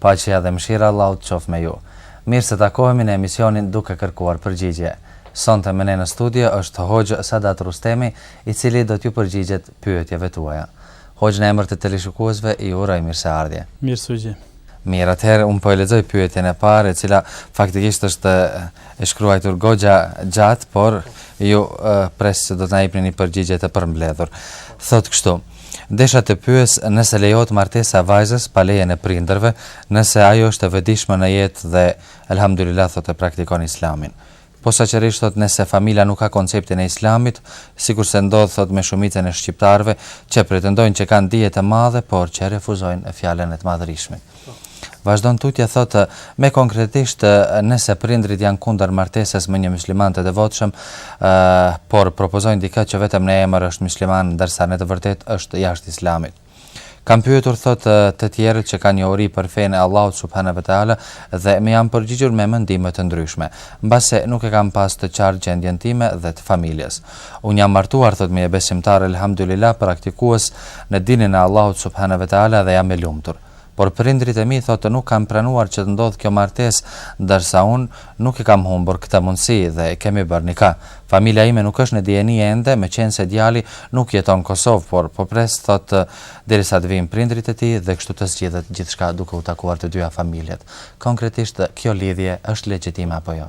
Paqja dhe mëshira e Allahut të qoftë me ju. Mirë se takohemi në emisionin Duke kërkuar përgjigje. Sonte me ne në studio është Hoxhë Sadat Rrustemi, i cili do t'ju përgjigjet pyetjeve tuaja. Hoxhë në emër të teleshikuesve ju uroj mirëseardhje. Mirë se ju gjeta. Mirë, atëherë unë po e lexoj pyetjen e parë, e cila faktikisht është e shkruajtur goxha gjatë, por ju pres që do të na jepni një përgjigje të përmbledhur. Thotë kështu: Desha të pyes nëse lejohet martesa e vajzës pa lejen e prindërve, nëse ajo është e vetëdijshme në jetë dhe Elhamdylilah thotë e praktikon Islamin. Posaçërisht thotë nëse familja nuk ka konceptin e Islamit, sikurse ndodh thotë me shumicën e shqiptarëve, që pretendojnë që kanë dije të madhe, por që refuzojnë fjalën e të Madhërishmit. Vazhdon tutje thotë më konkretisht nëse prindërit janë kundër martesës me një mysliman të devotshëm por propozojnë dikë që vetëm në emër është mysliman ndërsa në të vërtetë është jashtë islamit. Kam pyetur thotë të tjerët që kanë njohuri për fenë e Allahut subhanahu wa taala dhe më janë përgjigjur me mendime të ndryshme, mbase nuk e kam pas të qartë gjendjen time dhe të familjes. Unë jam martuar thotë me një besimtar elhamdulilah praktikues në dinin e Allahut subhanahu wa taala dhe jam e lumtur. Por prindërit e mi thotë nuk kanë pranuar që të ndodhë kjo martesë, ndërsa unë nuk e kam humbur këtë mundësi dhe kemi bërë nikah. Familja ime nuk është në dijeni ende, meqenëse djali nuk jeton në Kosovë, por po pres thotë derisa të vijnë prindërit e tij dhe kështu të zgjidhet gjithçka duke u takuar të dyja familjet. Konkretisht kjo lidhje është legjitime apo jo?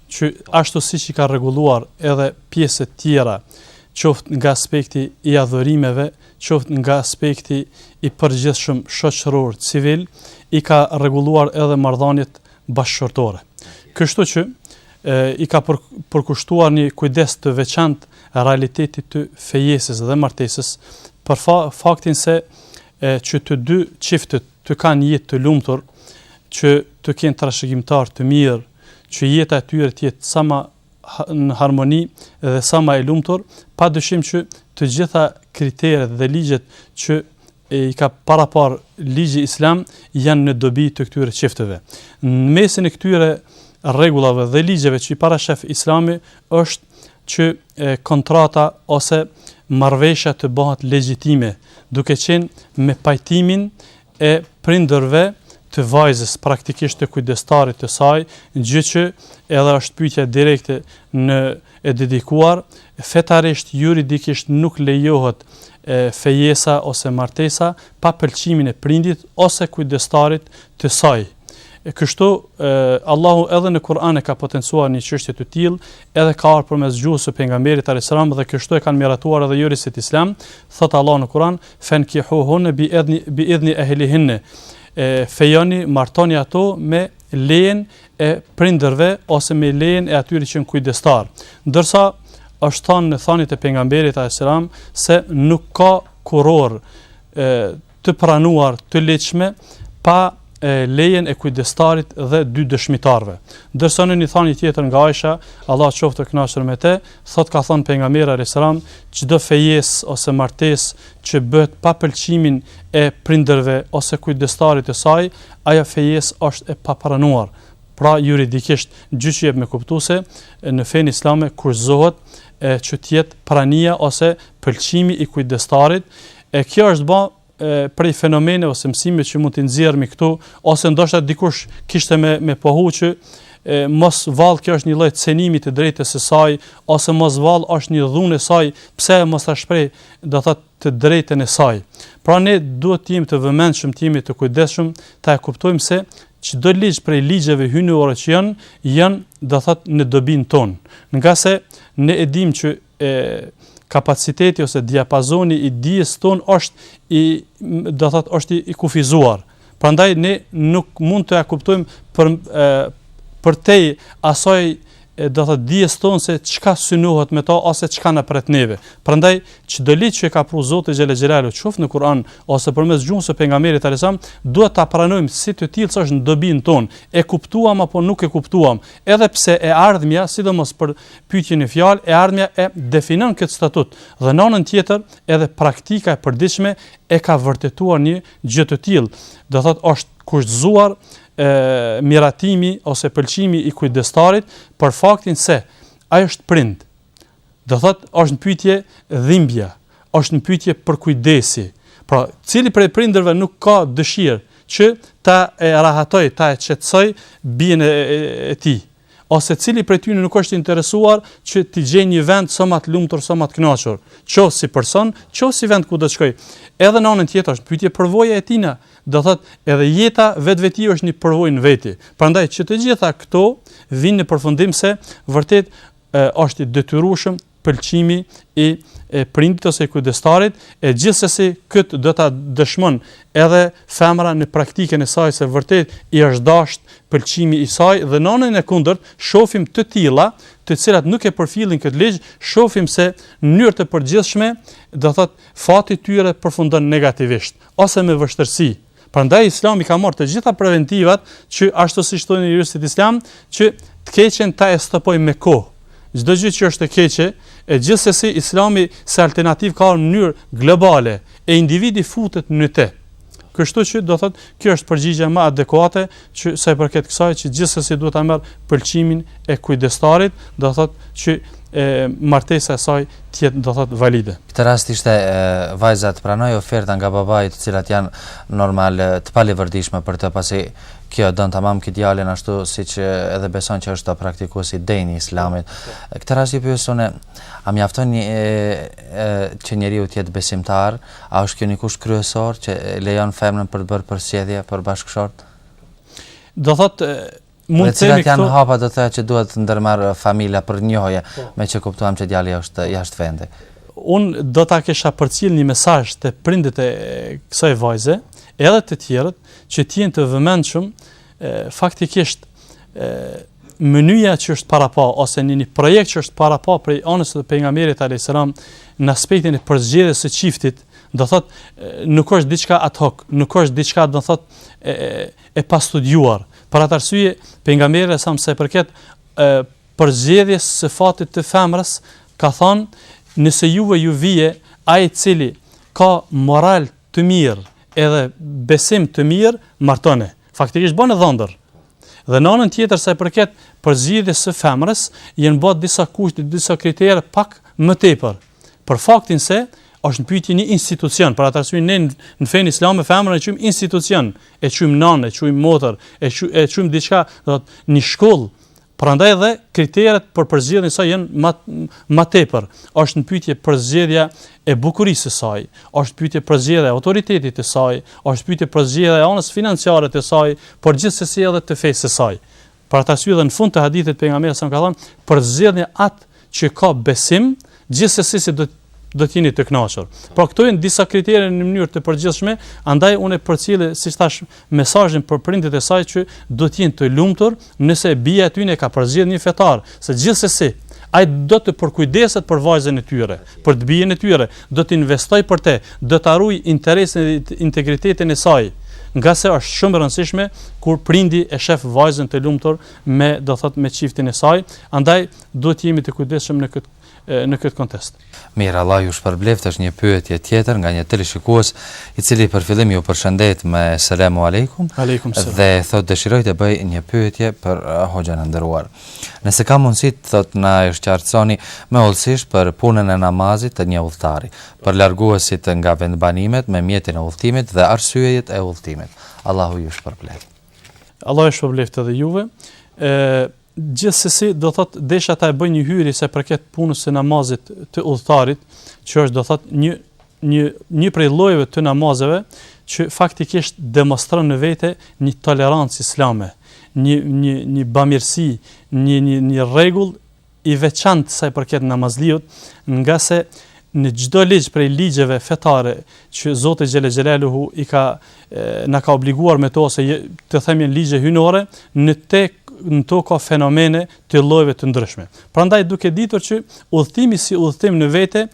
që ashtu siç i ka rregulluar edhe pjesët tjera, qoftë nga aspekti i adhurimeve, qoftë nga aspekti i përgjithshëm shoqëror civil, i ka rregulluar edhe marrëdhëniet bashkëshortore. Kështu që e, i ka për, përkushtuar një kujdes të veçantë realitetit të fejesës dhe martesës për fa, faktin se e, që të dy çiftet të kanë jetë të lumtur, që të kenë trashëgimtarë të mirë, që jeta e tyre të jetë sa më në harmoni dhe sa më e lumtur, padyshim që të gjitha kriteret dhe ligjet që i ka paraparë ligji islam janë në dobi të këtyre çifteve. Në mesin e këtyre rregullave dhe ligjeve që i parashef Islami është që kontrata ose marrëveshja të bëhet legjitime, duke qenë me pajtimin e prindërve të vajzës, praktikisht të kujdestarit të saj, gjë që edhe është pyetja direkte në e dedikuar, fetarisht juridikisht nuk lejohet e, fejesa ose martesa pa pëlqimin e prindit ose kujdestarit të saj. E kështu e, Allahu edhe në Kur'an e ka potencuar një çështje të tillë, edhe ka ardhur përmes gjuhës së pejgamberit alayhis salam dhe kështu e kanë miratuar edhe juristët islam, thot Allahu në Kur'an, "Fankihuhunna bi idni bi idni ahlihin." E fejoni, martoni ato me lejen e prindërve ose me lejen e atyre që janë kujdestar. Ndërsa është thënë në thanit e pejgamberit alayhis salam se nuk ka kuror e të pranuar të ligjshme pa lejen e kujdestarit dhe dy dëshmitarëve. Ndërsa në një thani tjetër nga Aisha, Allah qoftë e kënaqur me të, thotë ka thënë pejgamberi alayhis salam, çdo fejesë ose martesë që bëhet pa pëlqimin e prindërve ose kujdestarit të saj, ajo fejesë është e papranuar. Pra juridikisht gjë që jep me kuptu se në fenë islame kushtëzohet e që të jetë prania ose pëlqimi i kujdestarit E kjo është ba prej fenomene ose mësime që mund të nxjerrmi këtu ose ndoshta dikush kishte me me pohu që e, mos vallë kjo është një lloj cenimi të drejtës së saj ose mos vallë është një dhunë e saj pse mos ta shprehë do thotë të drejtën e saj. Pra ne duhet të jemi të vëmendshëm, të jemi të kujdesshëm, ta e kuptojmë se çdo ligj prej ligjeve hyjnore që janë, janë do thot në dobin ton. Ngase ne e dimë që e kapaciteti ose diapazoni i dijes ton është i do thot është i kufizuar. Prandaj ne nuk mund ta kuptojmë përtej, përtej asaj e do thot dijes ton se çka synohet me to ose çka na pret neve. Prandaj çdo ligj që ka pru Zoti xhela xhelalu qoftë në Kur'an ose përmes gjuhës së pejgamberit alayhis salam, duhet ta pranojmë si të tillë se është në dobin ton. E kuptuam apo nuk e kuptuam, edhe pse e ardhmja, sidomos për pyetjen në fjalë, e ardhmja e definon këtë statut dhe në anën tjetër edhe praktika e përditshme e ka vërtetuar një gjë të tillë. Do thotë është kushtëzuar e miratimi ose pëlqimi i kujdestarit për faktin se ai është prind. Do thotë është në pyetje dhimbja, është në pyetje përkujdesi. Pra, cili prej prindërve nuk ka dëshirë që ta e rahatoj, ta e qetësoj bijën e, e, e tij, Ose cili prej tyne nuk është interesuar që t'i gjejë një vend sa më të lumtur, sa më të kënaqur, qoftë si person, qoftë si vend ku do të shkojë. Edhe në anën tjetër është pyetje përvoja e tina, do thotë edhe jeta vetvetiu është një përvojë në veti. Prandaj që të gjitha këto vijnë në përfundim se vërtet është i detyrueshëm pëlqimi i e prindit ose i kujdestarit, e gjithsesi këtë do ta dëshmon edhe femra në praktikën e saj se vërtet i është dashtë pëlqimi i saj dhe në anën e kundërt shofim të tilla, të cilat nuk e përfillin këtë ligj, shofim se në mënyrë të përgjithshme, do thotë fati i tyre përfundon negativisht ose me vështirësi. Prandaj Islami ka marrë të gjitha preventivat që ashtu siç thonë juristët islamë, që të keqen ta stopojë me kohë. Çdo gjë që është e keqe, e gjithsesi Islami si alternativë e ka në mënyrë globale e individi futet në të. Kështu që do thotë, kjo është përgjigja më adekuate që sa i përket kësaj që gjithsesi duhet ta marrë pëlqimin e kujdestarit, do thotë që e, martesa e saj të jetë do thotë valide. Këtë rast ishte vajza të pranojë oferta nga babai të cilat janë normal të palivërdishme për të pasi kjo don tamam këtë djalin ashtu siç edhe beson që është praktikues i denjë i islamit. Po, po, po. Këtë rast ju pyesim a mjafton një e, e, që njeriu të jetë besimtar? A është kjo një kusht kryesor që e lejon femrën për të bërë përzgjedhje për bashkëshort? Do thotë mund të themi kështu. Cilat janë hapat do të thotë që duhet të ndërmarrë familja për njohje, po, meqë kuptuam që djali është jashtë vendit. Unë do ta kisha përcjellë një mesazh te prindët e kësaj vajze, edhe të tjerët që të jenë të vëmendshëm Faktikisht, mënyra që është parapa, ose një një projekt që është parapa prej anës së pejgamberit a.s. në aspektin e përzgjedhjes së çiftit, do thotë, nuk është diçka ad hoc, nuk është diçka, do thotë, e, e pastudiuar. Për atë arsye, pejgamberi a.s. sa i përket, e, përzgjedhjes së fatit të femrës, ka thënë, nëse juve ju vjen ai i cili ka moral të të mirë edhe besim të mirë martojeni. Faktikisht bëne dhëndër. Dhe në anën tjetër sa i përket përzgjedhjes së femrës, janë bërë disa kushte, disa kritere pak më tepër. Për faktin se është në pyetje një institucion, për atë arsye ne në fenë islame femrën e quajmë institucion, e quajmë nanë, e quajmë motër, e quajmë e quajmë diçka, do të thotë një shkollë Prandaj dhe kriteret për përzgjedhjen e saj janë më më tepër. Është në pyetje përzgjedhja e bukurisë së saj, është në pyetje përzgjedhja e autoritetit të saj, është në pyetje përzgjedhja e anës financiare të saj, por gjithsesi edhe të fesë së saj. Për atë arsye dhe në fund të hadithit pejgamberi a.s. ka thënë, përzgjedhni atë që ka besim, gjithsesi se do do të jeni të kënaqur. Pra këto janë disa kritere në mënyrë të përgjithshme, andaj unë e përcjell siç thashë mesazhin për prindët e saj që do të jenë të lumtur nëse bija e tyre ka përzgjedhur një fetar, se gjithsesi ai do të përkujdeset për vajzën e tyre, për të bijën e tyre, do të investojë për të, do ta ruajë interesin dhe integritetin e saj ngase është shumë e rëndësishme kur prindi e shef vajzën të lumtur me, do thotë, me çiftin e saj, andaj Duhet të jemi të kujdesshëm në këtë në këtë kontekst. Mirë, Allah ju shpërbleft është një pyetje tjetër nga një teleshikues, i cili për fillim ju përshëndet me selamu alejkum. Alejkum selam. Dhe thot dëshiroj të bëj një pyetje për uh, hoxhën e nderuar. Nëse ka mundësi thotë na e shqartësoni më hollësisht për punën e namazit të një udhëtari, për largësitë nga vendbanimet me mjetin e udhëtimit dhe arsyejet e udhëtimit. Allahu ju shpërbleft. Allah ju shpërbleft edhe juve. Ë Gjithsesi, do thotë, desha ta e bëj një hyrje sa i përket punës së namazit të udhëtarit, që është do thotë një një një prej llojeve të namazeve që faktikisht demonstron në vete një tolerancë islame, një një një bamirësi, një një një rregull i veçantë sa i përket namazliut, nga se në çdo ligj prej ligjeve fetare që Zoti xhele xhelaluhu i ka na ka obliguar me to ose të themi janë ligje hyjnore në të në to ka fenomene të llojeve të ndryshme. Prandaj duke ditur që udhëtimi si udhëtim në vete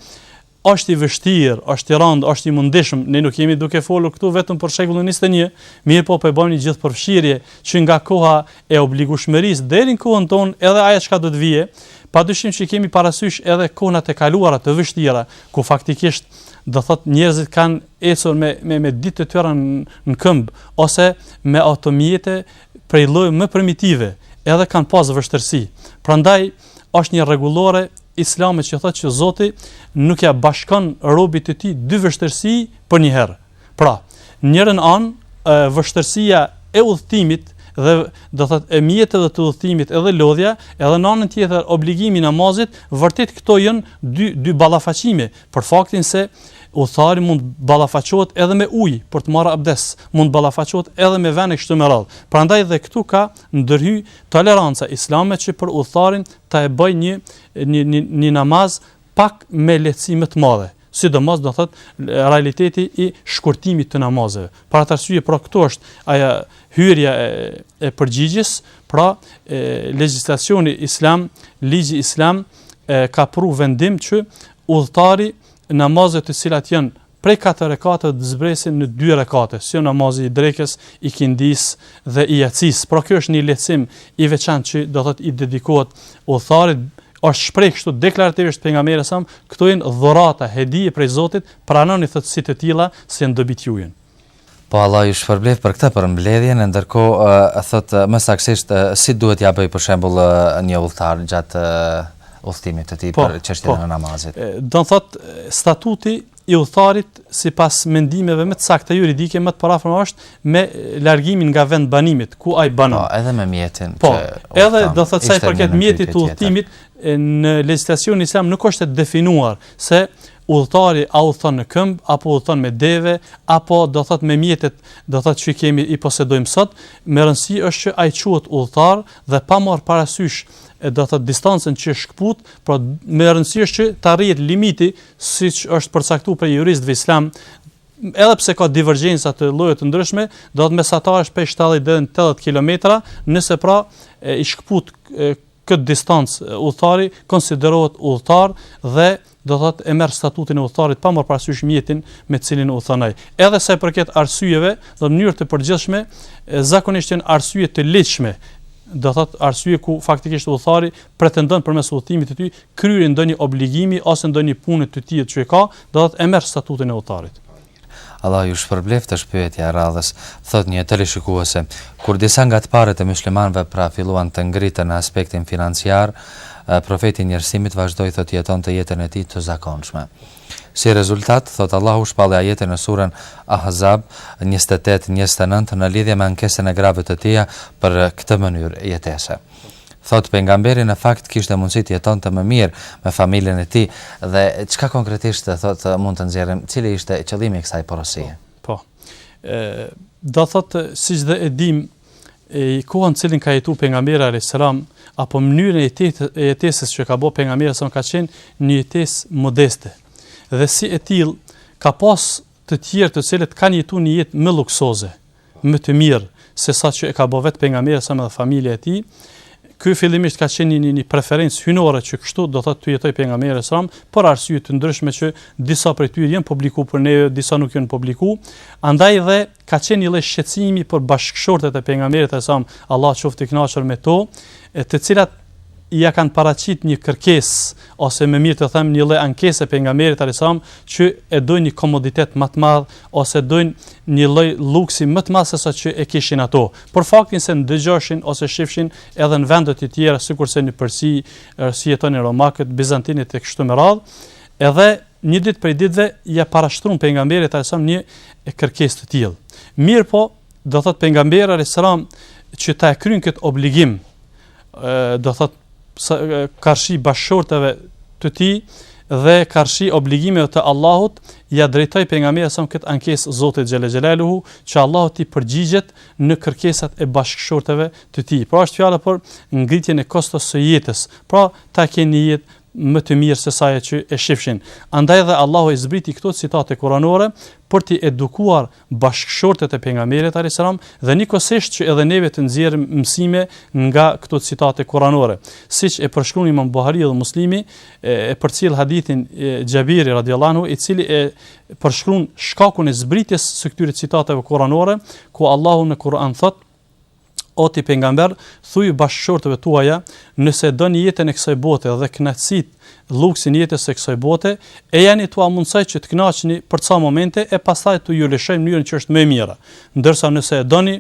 është i vështirë, është i rëndë, është i mundishëm, ne nuk jemi duke folur këtu vetëm për shekullin 21, mirëpo po e bëjmë një gjithëpërfshirje që nga koha e obligueshmërisë deri në kohën tonë edhe ajo çka do të vijë, padyshim që kemi parasysh edhe kohënat e kaluara të vështira, ku faktikisht do thot njerëzit kanë ecur me me me ditë të tëra në këmbë ose me ato mjete prej lloj më primitive, edhe kanë pas vështirësi. Prandaj është një rregullore islame që thotë që Zoti nuk ja bashkon robit të tij dy vështirësi përnjëherë. Pra, njërën anë vështërsia e udhëtimit dhe do thot e mjeteve të udhëtimit edhe lodhja, edhe në anën tjetër obligimi i namazit, vërtet këto janë dy dy ballafaqime për faktin se udhëtari mund të ballafaqohet edhe me ujë për të marrë abdes, mund të ballafaqohet edhe me ven e kështu me radhë. Prandaj dhe këtu ka ndërhy toleranca islame që për udhëtarin ta e bëj një një një, një namaz pak me lehtësi më të madhe, sidomos do thot realiteti i shkurtimit të namazeve. Për atë arsye pra këtu është ajo hyrja e, e përgjigjes, pra e, legjislacioni islam, ligji islam e, ka pru vendim që udhëtari namazet të cilat janë prej katër rekate të zbresin në dy rekate, si jo namazi i drekës, ikindisë dhe i jacisë. Pra kjo është një lehtësim i veçantë që do thotë i dedikohet udhëtarit, është shpreh kështu deklarativisht pejgamberi sa, këto janë dhurata, hedije prej Zotit, pranoni thotë si të tilla se janë dobi të juaja. Po Allah ju shpërbleftë, për këtë për mbledhjen, ndërkohë thotë më saktësisht si duhet t'ia bëjë për shembull një udhëtar gjatë udhëtimit të tij po, për çështjen po, e namazit. Do të thotë statuti i udhëtarit sipas mendimeve më të sakta juridike më të përafërta është me largimin nga vendbanimit ku ai banon. Po, edhe me mjetin po udhëton. Po, edhe do thotë sa i përket mjetit të udhëtimit në legjislacionin islam nuk është e definuar se Udhëtari a udhëton në këmbë apo udhëton me deve, apo do thotë me mjetet do thotë që i kemi i posedojmë sot, me rëndësi është që ai quhet udhëtar dhe pa marrë parasysh do thotë distancën që shkput, pra me rëndësi është që të arrihet limiti siç është përcaktuar prej juristëve islam, edhe pse ka divergjenca të lloje të ndryshme, do thotë mesatarja është prej 70 deri në 80 kilometra, nëse pra e, i shkput e, këtë distancë udhëtari konsiderohet udhëtar dhe do të thotë e merr statutin e udhëtarit pa marrë parasysh mjetin me të cilin udhëton ai. Edhe sa i përket arsyeve, në mënyrë të përgjithshme, zakonisht janë arsye të ligjshme, do thot arsye ku faktikisht udhëtari pretendon përmes udhëtimit të tij kryerjen e ndonjë obligimi ose ndonjë pune të tij që e ka, do thot e merr statutin e udhëtarit. Allahu ju shpërbleftë, është pyetja e radhës, thotë një teleshikuese. Kur disa nga të parët e myslimanëve pra filluan të ngriten në aspektin financiar, profeti i njerëzimit vazhdoi thotë të jetonte jetën e tij të zakonshme. Si rezultat, thotë Allahu shpalli ajete në surën Ahzab 28-29 në lidhje me ankesën e grave të tija për këtë mënyrë jetese. Thotë pejgamberi në fakt kishte mundësi të jetonte më mirë me familjen e tij dhe çka konkretisht thotë mund të nxjerrim cili ishte qëllimi i kësaj porosie. Po. Ë do thotë siç dhe e dimë e kohën në cilën ka jetu pejgamberi alayhis salam apo mënyrën e jetesës që ka bë pejgamberi alayhis salam ka qenë një jetesë modeste. Dhe si e tillë ka pas të tjerë të cilët kanë jetuar një jetë më luksoze. më të mirë se sa që e ka bo vetë pejgamberi alayhis salam dhe familja e tij. Ky fillimisht ka qenë një, një preferencë hyjnore që kështu do thotë të jetojë pejgamberi alayhis salam, për arsye të ndryshme që disa prej tyre janë publikuar për ne, disa nuk janë publikuar. Andaj dhe ka qenë një lloj shqetësimi për bashkëshortet e pejgamberit alayhis salam, Allah qoftë i kënaqur me to, e të cilat ia kanë paraqit një kërkesë ose më mirë të them një lloj ankese pejgamberit alejhi selam që e dojnë një komoditet më të madh ose dojnë një lloj lluksi më të madh se sa që e kishin ato për faktin se ndëgjoshin ose shifshin edhe në vende të tjera sikurse në Persi si jetonin romakët bizantinët e kështu me radhë edhe një ditë prej ditëve ia parashtruan pejgamberit alejhi selam një kërkesë të tillë mirëpo do thot pejgamberi alejhi selam që ta kryen këtë obligim do thotë karshi bashkëshorteve të tij dhe karshi obligimeve të Allahut, ia drejtoi pejgamberi alejhi selam këtë ankesë Zotit xhele xhelaluhu, që Allahu t'i përgjigjet në kërkesat e bashkëshorteve të tij. Pra është fjala për ngritjen e kostos së jetës, pra ta kenë një jetë më të mirë sesa ajo që e shifshin. Andaj dhe Allahu i zbriti këto citate kuranore për t'i edukuar bashkëshortet e Pejgamberit alejhi selam dhe njëkohësisht që edhe neve të nxjerrim mësime nga këto citate kuranore. Siç e përshkruan Imam Buhariu dhe Muslimi, e përcjell hadithin e Xhabirit radhiyallahu anhu, i cili e përshkruan shkakun e zbritjes së këtyre citateve kuranore, ku Allahu në Kur'an thotë O ti pejgamber, thuaju bashkëshorteve tuaja, nëse e doni jetën e kësaj bote dhe kënaqësitë, lluksin e jetës së kësaj bote, ejani t'ua mundësoj që të kënaqeni për ca momente e pastaj t'ju lëshoj në mënyrën që është më e mira. Ndërsa nëse e doni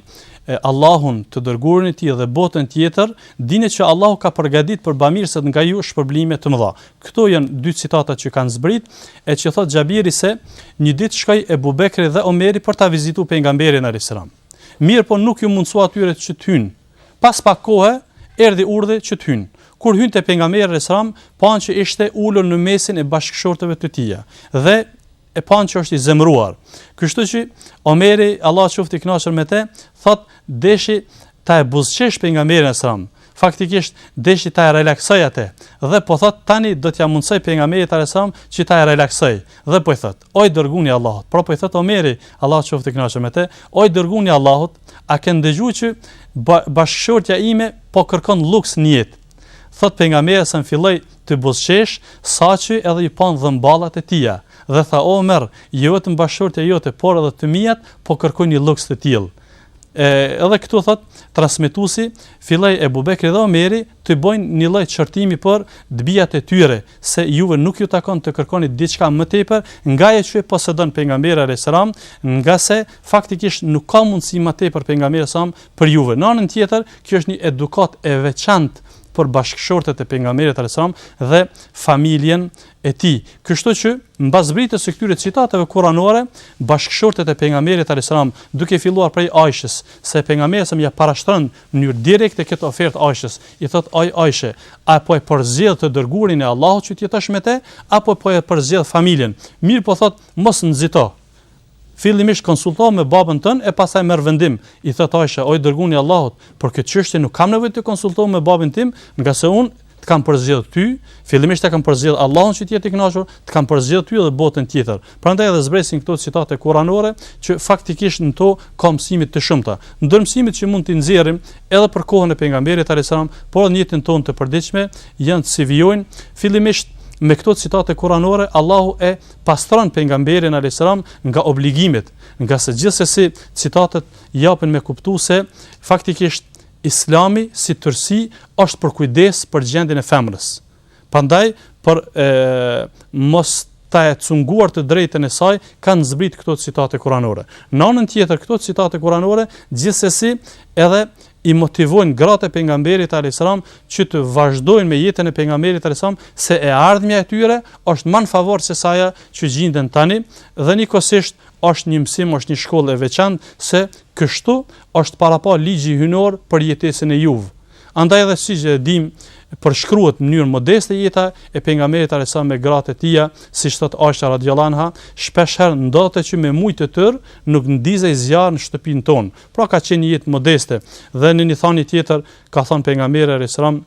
Allahun, të dërguarin e Tij dhe botën tjetër, dijeni që Allahu ka përgatitur për bamirësit nga ju shpërblime të mëdha. Këto janë dy citata që kanë zbrit, e që thotë Xhabiri se një ditë shkoi Ebu Bekri dhe Omeri për ta vizituar pejgamberin alejhi selam. Mirëpo nuk iu mundësua atyre që të hynë. Pas pak kohe, erdhi urdhri që të hynë. Kur hynë te pejgamberi alejhisselam, panë që ishte ulur në mesin e bashkëshorteve të tija dhe e panë që është i zemëruar. Kështu që Omeri, Allahu qoftë i kënaqur me të, thotë, "Deshi ta buzëqeshë pejgamberin alejhisselam." Faktikisht deshi ta relaksojë atë dhe po thotë tani do t'ia mundsoj pejgamberit alejhisselam që ta relaksoj dhe po i thotë O i dërguri Allahut, pra po i thotë Omeri, Allahu qoftë i kënaqur me të, o i dërguri Allahut, a ke ndëgjuar që bashkëshortja ime po kërkon lluks në jetë? Thotë pejgamberi alejhi selam filloi të buzëqeshë, saqë edhe iu panë dhëmballat e tija, dhe tha o Omer, jo vetëm bashkëshortja jote, por edhe të mijat po kërkojnë një lluks të tillë. E, edhe këtu thotë transmetuesi, filloi Ebu Bekri dhe Omeri të bëjnë një lloj qortimi për të bijat e tyre, se juve nuk ju takon të kërkoni diçka më tepër nga ajo që posedon pejgamberi alejhi selam, ngase faktikisht nuk ka mundësi më tepër pejgamberi alejhi selam për juve. Në anën tjetër, kjo është një edukatë e veçantë për bashkëshortet e pejgamberit alejhi selam dhe familjen e tij. Kështu që mbas zbritjes së këtyre citateve kuranore, bashkëshortet e pejgamberit alejhi selam, duke filluar prej Ajshës, se pejgamberi alejhi selam ia parashtron mënyrë direkte këtë ofertë Ajshës, i thotë Oj Ajshe, a po e përzgjedh të Dërguarin e Allahut që të jetosh me të, apo po e përzgjedh familjen? Mirëpo thotë, Mos nxito. Fillimisht konsultohu me babën tënd e pastaj merr vendim. I thotë Ajsha, O i Dërguari i Allahut, për këtë çështje nuk kam nevojë të konsultohem me babin tim, ngase unë të kam përzgjedh ty, fillimisht e kam përzgjedh Allahun që të jetë i kënaqur, të kam përzgjedh ty edhe botën tjetër. Prandaj edhe zbresin këto citate kuranore që faktikisht në to ka mësime të shumta. Ndër mësimet që mund t'i nxjerrim edhe për kohën e pejgamberit alayhis salam, por edhe në jetën tonë të përditshme, janë si vijojnë fillimisht me këto citate kuranore Allahu e pastron pejgamberin alayhis salam nga obligimet, ngase gjithsesi citatet japin me kuptu se faktikisht Islami si tërësi është përkujdesë për gjendjen e femrës. Prandaj për e, mos t'ia cunguar të drejtën e saj kanë zbrit këto citate kuranore. Në anën tjetër këto citate kuranore gjithsesi edhe i motivojnë gratë e pejgamberit alayhis salam që të vazhdojnë me jetën e pejgamberit alayhis salam se e ardhmja e tyre është më në favor sesa ajo që gjinden tani dhe njëkohësisht është një mësim, është një shkollë e veçantë se Kështu është parapa ligji hyjnor për jetesën e juve. Andaj edhe siç e dimë përshkruhet në mënyrë modeste jeta e Pejgamberit alejhi selam me gratë e tija, siç thotë Aisha radhiyallahu anha, shpesh herë ndodhte që me muaj të tërë nuk ndizej zjarr në shtëpinë tonë. Pra ka qenë një jetë modeste. Dhe në një thanie tjetër ka thënë Pejgamberi alejhi selam,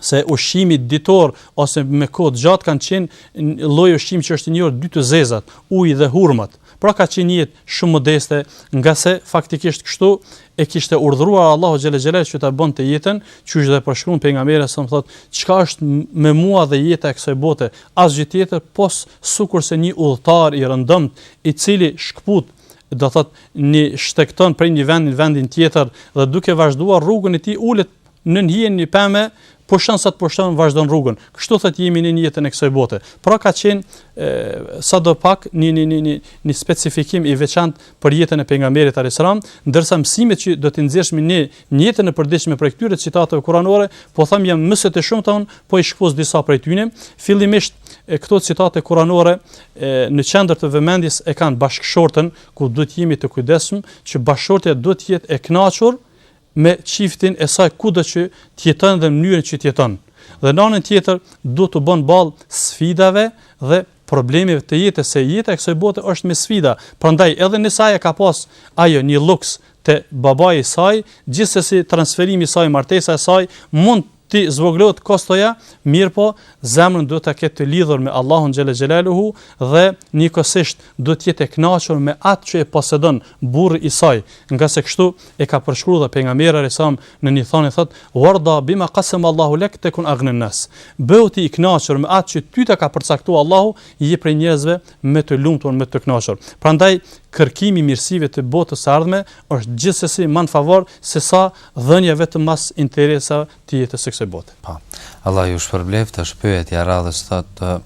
se ushqimi ditor ose me kohë të gjatë kanë qenë lloj ushqimi që është i njohur dy të zezat, uji dhe hurmat. Pra ka qenë një jetë shumë modeste, ngase faktikisht kështu e kishte urdhëruar Allahu xhele xhelaluhu që ta bënte jetën, siç edhe përshkruan pejgamberi alejhi selam thotë, çka është me mua dhe jeta e kësaj bote, asgjë tjetër pos sikurse një udhëtar i rëndomtë, i cili shkput do të thotë një shtegton prej një vendi në vendin tjetër dhe duke vazhduar rrugën e tij ulet nën hijen e një peme pushon sa të pushon vazhdon rrugën. Kështu thotë jemi në jetën e kësaj bote. Pra ka qenë sado pak një një një një një specifikim i veçantë për jetën e pejgamberit alayhis salam, ndërsa mësimet që do të nxjerrim në jetën e përditshme prej këtyre citateve kuranore, po them janë mësime të shumta, po i shkoqis disa prej tyre. Fillimisht e këto citate kuranore e, në qendër të vëmendjes e kanë bashkëshortën ku duhet jemi të kujdesshëm që bashkëshortja duhet të jetë e kënaqur me çiftin e saj kudo që të jeton dhe mënyrën që të jeton. Dhe në anën tjetër duhet t'u bën ballë sfidave dhe problemeve të jetës, se jeta e kësaj bote është me sfida. Prandaj edhe nëse ajo ka pas ajo një luks te babai i saj, gjithsesi transferimi i saj, martesa e saj mund t'i zvogëlohet kostoja, mirëpo zemrën duhet ta ketë të lidhur me Allahun xhele xhelaluhu dhe njëkohësisht duhet të jetë e kënaqur me atë që e posedon burri i saj, ngase kështu e ka përshkruar dhe pejgamberi alayhis salam në një thënie thotë: "Warda bima qasama Allahu lak takun aghna nas." Bëhu ti i kënaqur me atë që ty të ka përcaktuar Allahu, je prej njerëzve më të lumtur, më të kënaqur. Prandaj kërkimi i mirësive të botës së ardhme është gjithsesi më në favor sesa Dhënia vetëm mas interesave të jetës së kësaj bote. Po. Allahu ju shpërbleft, është pyetja e radhës thotë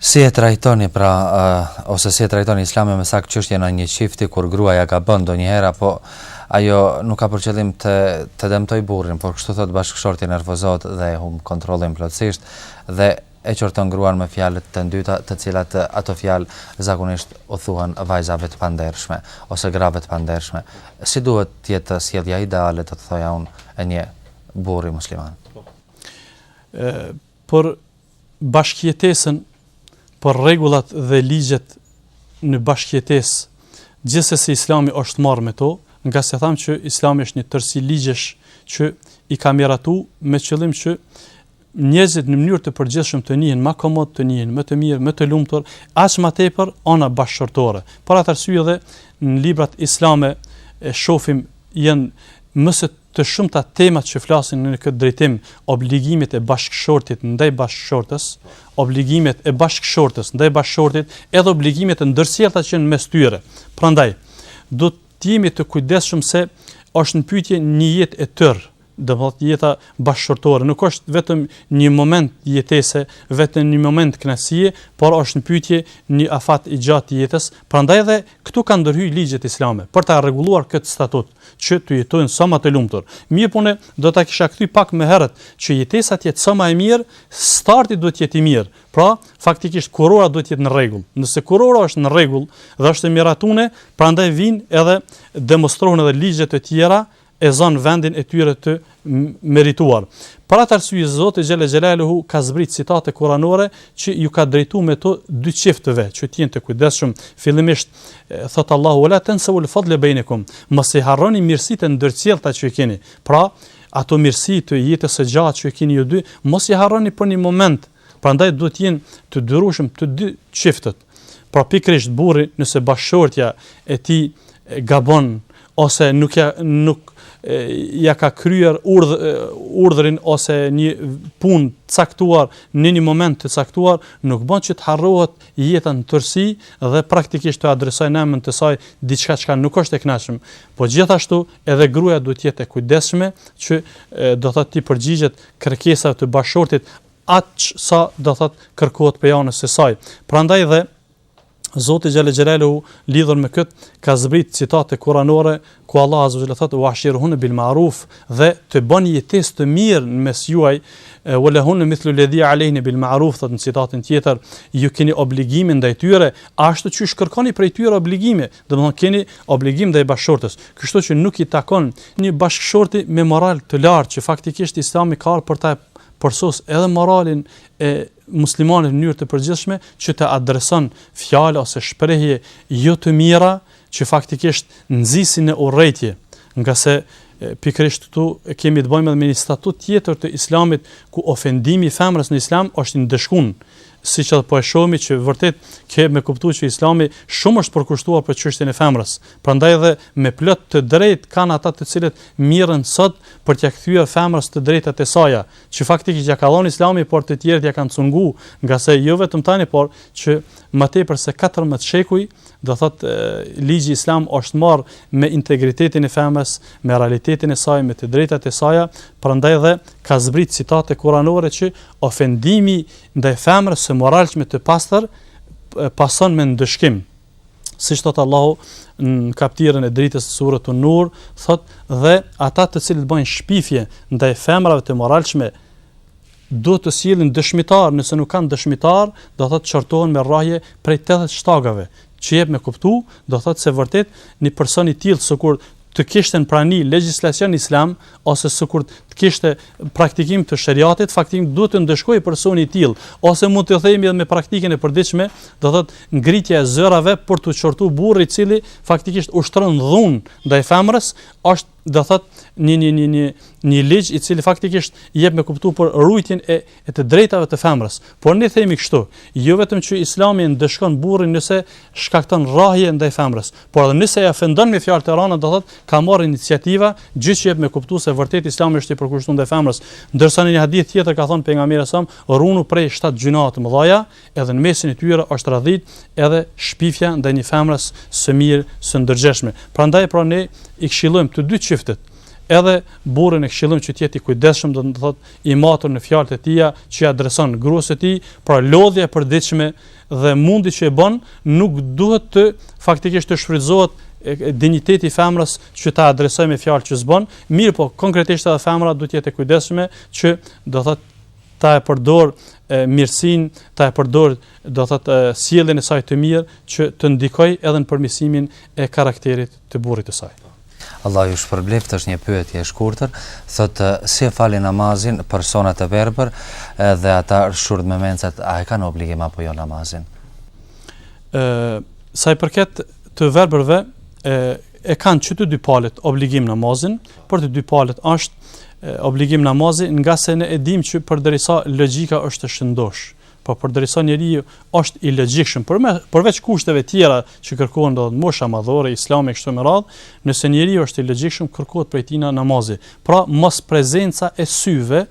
Si e trajtoni pra uh, ose si e trajton Islami më saktë çështjen e një çifti kur gruaja gabon ndonjëherë apo ajo nuk ka për qëllim ta dëmtojë burrin, por kështu thot bashkëshorti nervozohet dhe humb kontrollin plotësisht dhe e qorton gruan me fjalë të ndyta të cilat ato fjalë zakonisht u thuhen vajzave të pandershme ose grave të pandershme si duhet të jetë sjellja ideale do të thoja unë e një burri musliman për bashkëjetesën për rregullat dhe ligjet në bashkëjetesë gjithsesi islami është marrë me to ngase thamë që islami është një tërësi ligjesh që i ka miratu me qëllim që njerëzit në mënyrë të përgjithshme të ndihen më komod, të ndihen më të mirë, më të lumtur, aq më tepër ana bashkëshortore. Për atë arsye edhe në librat islame e shohim janë më së të shumta temat që flasin në këtë drejtim, obligimet e bashkëshortit ndaj bashkëshortës, obligimet e bashkëshortës ndaj bashkëshortit, edhe obligimet e ndërsjellta që janë mes tyre. Prandaj, duhet të jemi të kujdesshëm se është në pyetje një jetë e tërë Domethënë jeta bashkëshortore nuk është vetëm një moment jetese, vetëm një moment kënaqësie, por është në pyetje një afat i gjatë i jetës, prandaj edhe këtu kanë ndërhyrë ligjet islame për ta rregulluar këtë statut, që të jetojnë sa më të lumtur. Mirëpo unë do ta kisha kthy pak më herët që jetesa të jetë sa më e mirë, starti duhet të jetë i mirë. Pra, faktikisht kurora duhet të jetë në rregull. Nëse kurora është në rregull dhe është e miratume, prandaj vijnë edhe demonstrohen edhe ligjet e tjera e zënë vendin e tyre të merituar. Për atë arsye Zoti xhelle xhelaluhu ka zbrit citate kuranore që ju ka drejtuar me to dy çiftëve, që të jenë të kujdesshëm. Fillimisht thot Allahu la tenseul fadle bejnekum, mos i harroni mirësitë e ndërsjellta që keni. Pra, ato mirësi të jetës së gjatë që keni ju dy, mos i harroni për një moment. Prandaj duhet të jenë të durueshëm të dy çiftët. Pra pikërisht burri nëse bashkëshortja e tij gabon ose nuk ja nuk ja ka kryer urdh, urdhrin ose një punë të caktuar në një moment të caktuar, nuk bën që të harrohet jeta në tërësi dhe praktikisht të adresojë në emën të saj diçka që nuk është e kënaqshme. Po gjithashtu edhe gruaja duhet të jetë e kujdesshme që do të thotë t'i përgjigjet kërkesave të bashkëshortit aq sa do thot kërkohet prej anës së saj. Prandaj dhe Zoti xhele xhelalu lidhur me kët ka zbrit citate kuranore ku Allah azza wa xhalla thot washiruhun bil ma'ruf dhe të bëni jetesë të mirë në mes juaj wala hun mithlu alladhi alejn bil ma'ruf thot në citatin tjetër ju keni obligimin ndaj tyre ashtu siç kërkoni prej tyre obligime do thot keni obligim ndaj bashkëshortes kështu që nuk i takon një bashkëshorti me moral të lartë që faktikisht islami ka për ta përsos edhe moralin e muslimanit në mënyrë të përgjithshme që të adreson fjalë ose shprehje jo të mira që faktikisht nxisin në urrejtje, ngase pikërisht këtu kemi të bëjmë edhe me një statut tjetër të islamit ku ofendimi i femrës në islam është i ndëshkun siç edhe po e shohim që vërtet ke me kuptu që Islami shumë është përkushtuar për çështjen e femrës. Prandaj edhe me plot të drejtë kanë ata të cilët merren sot për t'ia kthyer femrës të drejtat e saj, që faktikisht ja ka dhënë Islami, por të tjerët ja kanë cungu, ngase jo vetëm tani, por që më tepër se 14 shekuj, do thot ligji islam është marr me integritetin e femrës, me realitetin e saj, me të drejtat e saj, prandaj edhe ka zbrit citate kuranore që ofendimi ndaj femrës së moralshme të pastër pason me ndëshkim siç thot Allahu në kaptirën e dritës suretu Nur thot dhe ata të cilët bëjnë shpifje ndaj femrave të moralshme duhet të sjellin dëshmitar, nëse nuk kanë dëshmitar, do thotë qortohen me rrahje prej 80 shtagave, që jep me kuptu, do thotë se vërtet një person i tillë sikur të kishte në prani legjislacion islam ose sikur të kishte praktikim të sheriatit, faktikisht duhet të ndëshkohet personi i tillë, ose mund të themi edhe me praktikën e përditshme, do thotë ngritja e zërave për t'u qortu burri i cili faktikisht ushtron dhunë ndaj femrës, është do thotë një një një një një ligj i cili faktikisht jep me kuptu për rujtjen e e të drejtave të femrës. Por ne themi kështu, jo vetëm që Islami e ndëshkon burrin nëse shkakton rrahje ndaj femrës, por edhe nëse e ofendon me fjalë të rëna, do thotë ka marrë iniciativa, gjë që jep me kuptu se vërtet Islami është i përkushtuar ndaj femrës. Ndërsa në një hadith tjetër ka thënë pejgamberi sa, "Runu prej shtat gjynah të mëdha, edhe në mesin e tyre është radhit edhe shpifja ndaj një femrës së mirë, së ndërgjeshme." Prandaj pra ne i këshillojmë të dy çiftet edhe burrin e këshillojmë që të jetë i kujdesshëm do të thotë i matur në fjalët e tija që i adreson gruas së tij, pra lodhja e përditshme dhe mundi që e bën nuk duhet të faktikisht të shfrytëzohet dinjiteti i femrës që ta adresojë me fjalë që s'bën, mirëpo konkretisht edhe femra duhet të jetë e kujdesshme që do thotë ta përdor mirësin, ta përdor do thotë sjelljen e saj të mirë që të ndikojë edhe në përmirësimin e karakterit të burrit të saj. Allah ju shpërbleftë, është një pyetje e shkurtër, thotë si e fali namazin personat e verbër dhe ata shurdhmemecat, a e kanë obligim apo jo namazin? Ë sa i përket të verbërve e, e kanë që të dy palët obligim namazin, për të dy palët është obligim namazi ngase ne e dim që përderisa logjika është e shëndoshë. Po përderisa njeriu është i logjikshëm, përveç kushteve tjera që kërkohen do thot mosha madhore, islami kështu me radhë, nëse njeriu është i logjikshëm kërkohet prej tina namazi. Pra mosprezenca e syve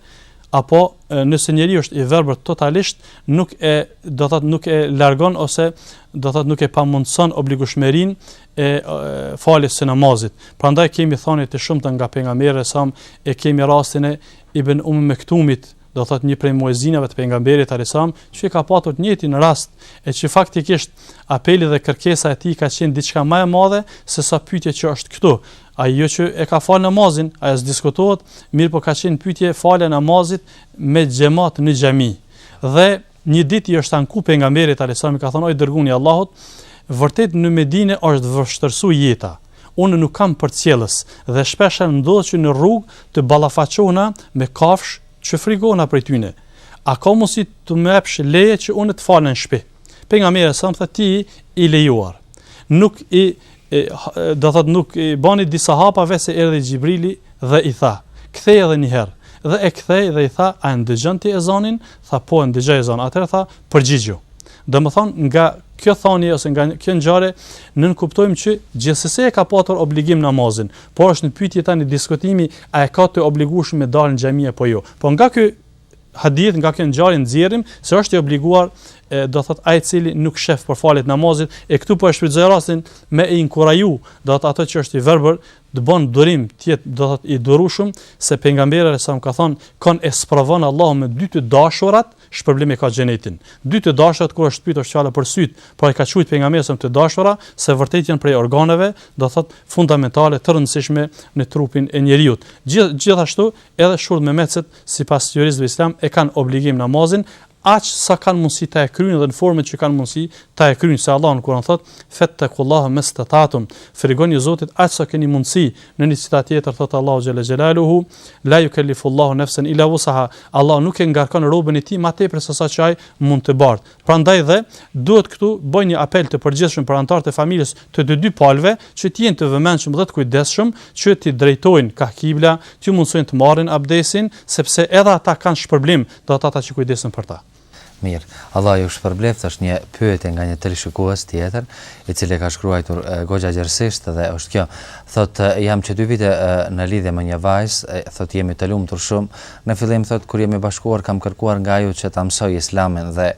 apo nëse njeriu është i verbër totalisht nuk e do thot nuk e largon ose do thot nuk e pamundson obligueshmërinë e faljes së namazit. Prandaj kemi thënie të shumta nga pejgamberi alejhi selam, e kemi rastin e Ibn Umm Mektumit do thotë një prej muezinave të pejgamberit alejhi selam, që e ka patur të njëjtin rast e që faktikisht apeli dhe kërkesa e tij ka qenë diçka më e madhe sesa pyetja që është këtu. Ajo që e ka fal namazin, ajo s'diskutohet, mirëpo ka qenë pyetje falja e namazit me xhamat në xhami. Dhe Një ditë i është anku pejgamberit alejhi selam i ka thënë o i dërguni i Allahut, vërtet në Medinë është vështërsu jeta. Unë nuk kam përcjellës dhe shpesh herë ndodh që në rrugë të ballafaqohuna me kafshë që frigona prej tyne. A ka mundësi të më epsh leje që unë të falë në shpi? Pejgamberi alejhi selam tha je i lejuar. Nuk i, i do thot nuk i bani disa hapa veçse erdhi Xhibrili dhe i tha, ktheje edhe një herë dhe e ktheu dhe i tha a e ndëgjon ti ezanin Tha, Po e ndëgjoj ezanin. Atëherë tha, Përgjigju. Do thot, nga kjo thënie ose nga kjo ngjarje nënkuptojmë që gjithsesi e ka patur obligim namazin, por është në pyetje tani diskutimi a e ka të obligueshëm me dalë në xhami apo jo. Po nga ky hadith, nga kjo ngjarje nxjerrim se është i obliguar e do thot ai i cili nuk shef për faljen e namazit e këtu po e shfrytëzoj rastin me e inkuraju do thot atë që është i verbër të bën durim të jetë do thot i durueshëm se pejgamberi alejhi selam ka thënë kend e sprovon Allahu me dy të dashurat shpërblim e ka xhenetin dy të dashurat kur është pyet, osht fjala për sytë pra i ka qujt pejgamberi alejhi selam të dashura se vërtet janë prej organeve do thot fundamentale të rëndësishme në trupin e njeriut gjithashtu edhe shurdhmemecët sipas juristëve islamë e kanë obligim namazin aq sa kanë mundësi ta kryjnë dhe në formën që kanë mundësi ta kryjnë, se Allahu në Kur'an thotë, Fettakullaha mastatatum, frigojuni Zotit aq sa keni mundësi, në një citat tjetër thotë Allahu xhel-le xhelaluhu, La yukellifullahu nafsan illa wusaha, Allahu nuk e ngarkon robin e tij më tepër se sa që ai mund të bartë. Prandaj dhe do thot këtu bëj një apel të përgjithshëm për anëtarët e familjes të dy dy palëve që të jenë të vëmendshëm dhe të kujdesshëm që t'i drejtojnë kah kibla, t'u mundsojnë të marrin abdestin, sepse edhe ata kanë shpërblim Dhe ata ta që kujdesen për ta. Mirë. Allah ju shpërbleftë është një pyetje nga një teleshikues tjetër, i cili e ka shkruajtur goxha gjerësisht dhe është kjo, thotë, jam që dy vite në lidhje me një vajzë, thotë, jemi të lumtur shumë, në fillim, thotë, kur jemi bashkuar kam kërkuar nga ajo që ta mësojë Islamin dhe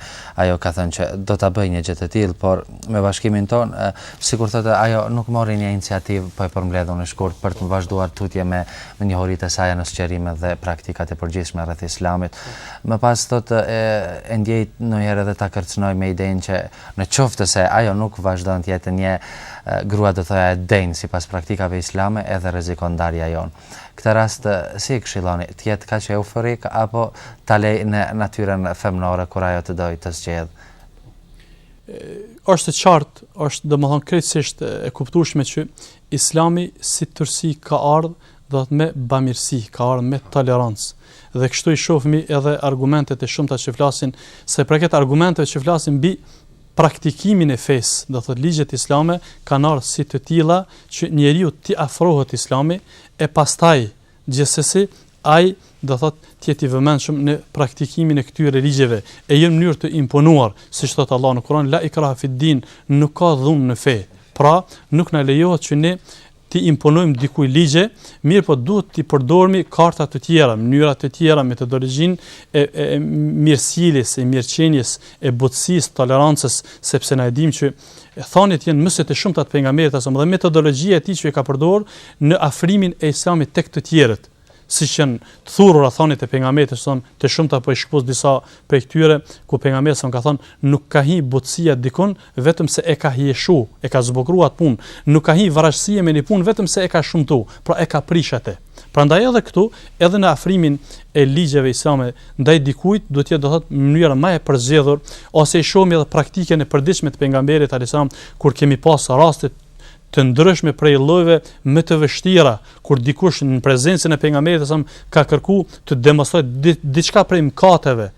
ajo ka thënë që do ta bëjë një gjë të tillë, por me bashkimin tonë, sikur thotë ajo nuk mori një iniciativë, po e përmbledh unë shkurt për të vazhduar tutje me në njohuritë e saja në sqarimet dhe praktikat e përgjithshme rreth Islamit. Më pas thotë e ndjej ndonjëherë edhe ta kërcënoj me idenë që në qoftë se ajo nuk vazhdon të jetë një grua do thoja e denjë sipas praktikave islame edhe rrezikon ndarja jonë. Këtë rast si e këshilloni, të jetë kaq euforik apo ta lej në natyrën femnore kur ajo të dojë të zgjedhë? është e qartë, është domethënë krejtësisht e kuptueshme që Islami si tërësi ka ardhë do thot me bamirësi, ka ardhë me tolerancë. Dhe kështu i shohmi edhe argumentet e shumta që flasin sa i përket argumenteve që flasin mbi praktikimin e fesë, do thot ligjet islame kanë ardhë si të tilla që njeriu t'i afrohet Islamit e pastaj Gjithsesi, ai do thotë të jetë i vëmendshëm në praktikimin e këtyre ligjeve, e jo në mënyrë të imponuar, siç thotë Allahu në Kur'an, La ikraha fi ddin, nuk ka dhunë në fe. Pra, nuk na lejohet që ne t'i imponojmë dikujt ligje, mirëpo duhet t'i përdormi karta të tjera, mënyra të tjera, metodologjinë e, e, e mirësjelljes, e mirëqenies, e butësisë, tolerancës, sepse na e dimë që thanjet janë mëse të shumta të pejgamberit sa dhe metodologjia e tij që e ka përdorur në afrimin e Islamit tek të tjerët, siç janë të thurura thanjet e pejgamberit sa të shumta po i shkëpus disa prej këtyre ku pejgamberi sa ka thënë nuk ka hi butësia dikun vetëm se e ka hieshu, e ka zbukru atë punë, nuk ka hi vrazhdësia me një punë vetëm se e ka shumtu, pra e ka prish atë. Prandaj edhe këtu, edhe në afrimin e ligjeve islame ndaj dikujt, duhet të jetë do thot mënyra më e përzgjedhur ose i shohmi edhe praktikën e përditshme të pejgamberit alejhi selam kur kemi pas raste të ndryshme prej llojeve më të vështira kur dikush në prezencën e pejgamberit sa ka kërku të demonstrojë diçka prej mëkateve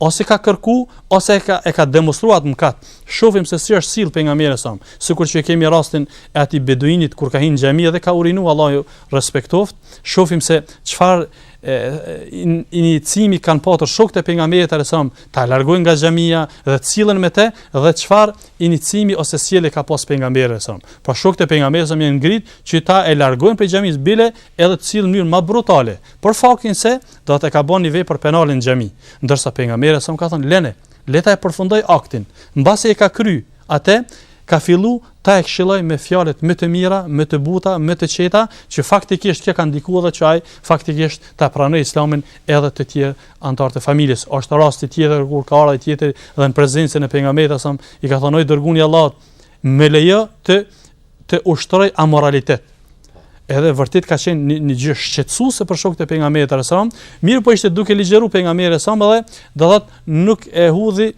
ose ka kërku, ose e ka, e ka demonstru atë mëkat, shofim se si është sillë pejgamberi alejhi selam, sikur që e kemi rastin e atij beduinit, kur ka hi në xhami edhe ka urinu, Allah ju respektoft, shofim se çfarë inicimi kanë patur shokët e pejgamberit alejhi selam, ta largojnë nga xhamia dhe të sillen me te, dhe çfarë inicimi ose sjellje ka pas pejgamberi alejhi selam. Pra shokët e pejgamberit alejhi selam janë ngrit, që ta largojnë prej xhamisë bile edhe të sillen në mënyrë ma brutale, për faktin se Do thotë e ka bo një vepër penale në xhami, ndërsa pejgamberi alejhi selam ka thënë lene, le ta përfundojë aktin, mbasi e ka kry, atë ka fillu ta e këshillojë me fjalët më të mira, më të buta, më të qeta, që faktikisht kjo ka ndikuar edhe që ai faktikisht ta pranojë Islamin edhe të tjerë anëtarë të familjes. Është rasti tjetër kur ka ardhur tjetri dhe në prezencën e pejgamberit alejhi selam i ka thënë o i dërguni i Allahut më lejo të të ushtroj amoralitet. Edhe vërtet ka qenë një, një gjë shqetësuese për shokët e pejgamberit sallallahu alajhi wasallam, mirëpo ishte duke ligjëruar pejgamberi sallallahu alajhi wasallam dhe do thotë nuk e hudhi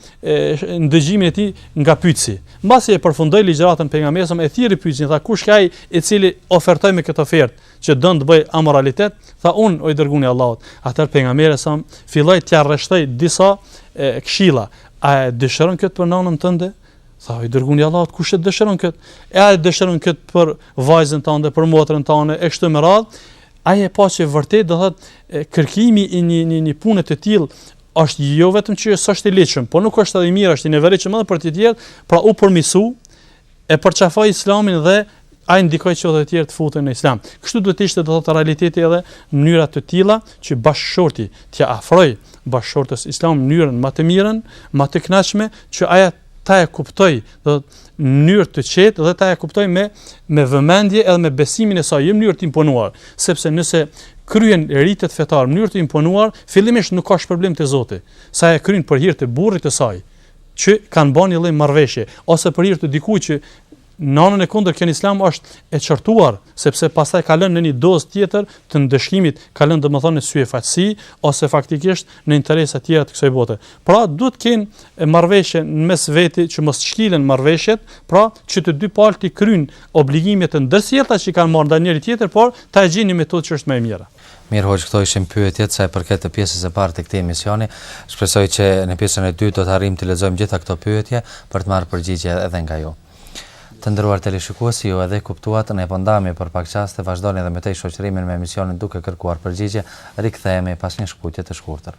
ndëgjimin e tij nga pyetësi. Mbasi e përfundoi ligjëratën pejgamberi sallallahu alajhi wasallam e thirri pyetësin, tha kush qe ai i cili ofertoi me këtë ofertë që don të bëjë amoralitet, tha un o i dërguni i Allahut. Atëherë pejgamberi sallallahu alajhi wasallam filloi të rreshtojë disa këshilla. A e dëshiron këtë për nënën tënde? Tha i dërguni i Allahut, kush e dëshiron kët? E a e dëshiron kët për vajzën tande, për motrën tande e kështu me radhë. Ai e pa se vërtet do thotë kërkimi i një një një pune të tillë është jo vetëm që s'është i lejushëm, por nuk është edhe i mirë, është i neveritshëm edhe për të tjerë, pra u përmisu e përqafoi Islamin dhe ai ndikoi që edhe të tjerë të futen në islam. Kështu duhet të ishte do thotë realiteti edhe me mënyra të tilla që bashkëshorti t'ia afrojë bashkëshortes islamin në mënyrën më të mirën, më të kënaqshme që ajo ta e kuptojë, do thotë në mënyrë të qetë dhe ta e kuptojë me me vëmendje edhe me besimin e saj, jo në mënyrë të imponuar, sepse nëse kryen ritet fetare në mënyrë të imponuar, fillimisht nuk ka shpërblim te Zoti, se e kryen për hir të burrit të saj që kanë bërë një lloj marrëveshje ose për hir të dikujt që Në anën e kundër kjo në islam është e qortuar, sepse pastaj kalon në një dozë tjetër të ndëshkimit, kalon domethënë në syefaqësi ose faktikisht në interesa të tjera të kësaj bote. Pra duhet të kenë marrëveshje në mes veti që mos shkilen marrëveshjet, pra që të dy palët t'i kryjnë obligimet e ndërsjellta që i kanë marrë ndaj njëri-tjetrit, por ta gjejnë një metodë që është më e mira. Mirë hoxhë këto ishin pyetjet sa i përket pjesës së parë të këtij emisioni, shpresoj që në pjesën e dytë do të arrijmë të lexojmë gjitha këto pyetje për të marrë përgjigje edhe nga ju. Të nderuar teleshikues, si ju edhe e kuptuat, ne po ndahemi për pak çaste, vazhdoni edhe më tej shoqërimin me emisionin duke kërkuar përgjigje, rikthehemi pas një shkputje të shkurtër.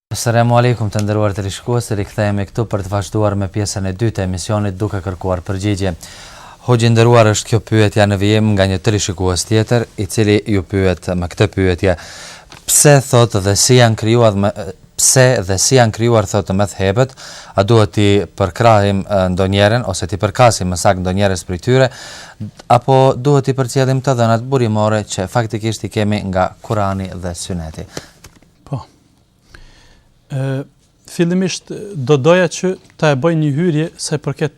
Selamu Alejkum të nderuar teleshikues, rikthehemi këtu për të vazhduar me pjesën e dytë të emisionit duke kërkuar përgjigje. Hoxhë i nderuar është kjo pyetja në vijim nga një teleshikues tjetër, i cili ju pyet me këtë pyetje. Pse thotë dhe si janë krijuar me pse dhe si janë krijuar thotë medhhebet, a duhet t'i përkrahim ndonjërin ose t'i përkasim më saktë ndonjërës prej tyre, apo duhet t'i përcjellim të dhënat burimore që faktikisht i kemi nga Kurani dhe Syneti. Ë fillimisht do doja që ta e bëj një hyrje sa i përket